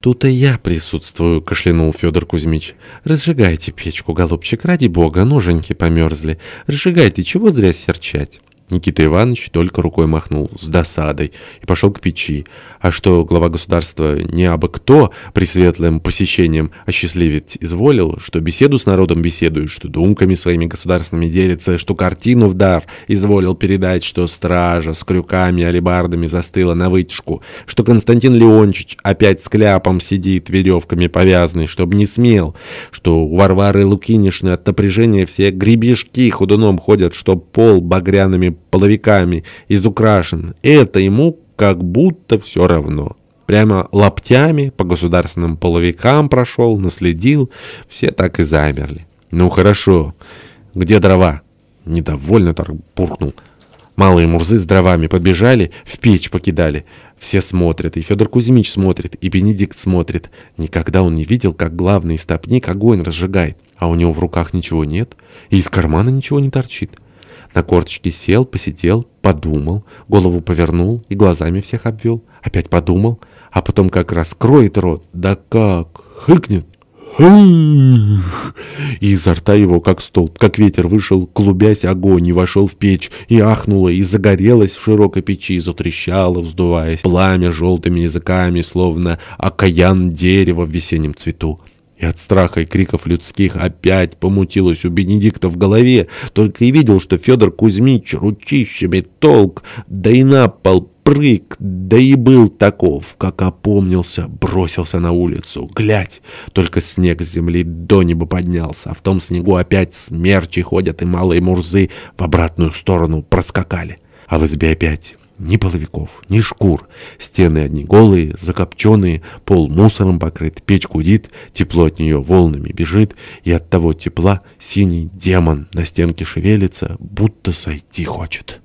«Тут и я присутствую», — кашлянул Федор Кузьмич. «Разжигайте печку, голубчик, ради бога, ноженьки померзли. Разжигайте, чего зря серчать». Никита Иванович только рукой махнул с досадой и пошел к печи. А что глава государства не абы кто при светлым посещением осчастливить изволил, что беседу с народом беседует, что думками своими государственными делится, что картину в дар изволил передать, что стража с крюками алебардами застыла на вытяжку, что Константин Леончич опять с кляпом сидит, веревками повязанный, чтобы не смел, что у Варвары Лукинишны от напряжения все гребешки худуном ходят, что пол багряными половиками изукрашен. Это ему как будто все равно. Прямо лаптями по государственным половикам прошел, наследил. Все так и замерли. «Ну хорошо. Где дрова?» Недовольно так буркнул. Малые мурзы с дровами подбежали, в печь покидали. Все смотрят, и Федор Кузьмич смотрит, и Бенедикт смотрит. Никогда он не видел, как главный стопник огонь разжигает. А у него в руках ничего нет, и из кармана ничего не торчит. На корточке сел, посидел, подумал, голову повернул и глазами всех обвел. Опять подумал, а потом как раскроет рот, да как, хыкнет. И изо рта его, как столб, как ветер, вышел, клубясь огонь, и вошел в печь, и ахнуло, и загорелось в широкой печи, затрещало, вздуваясь, пламя желтыми языками, словно окаян дерева в весеннем цвету. И от страха и криков людских опять помутилось у Бенедикта в голове. Только и видел, что Федор Кузьмич ручищами толк, да и на пол прыг, да и был таков, как опомнился, бросился на улицу. Глядь, только снег с земли до неба поднялся, а в том снегу опять смерчи ходят, и малые мурзы в обратную сторону проскакали. А в избе опять ни половиков, ни шкур. Стены одни голые, закопченные, пол мусором покрыт, печь гудит, тепло от нее волнами бежит, и от того тепла синий демон на стенке шевелится, будто сойти хочет».